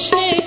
Krishna.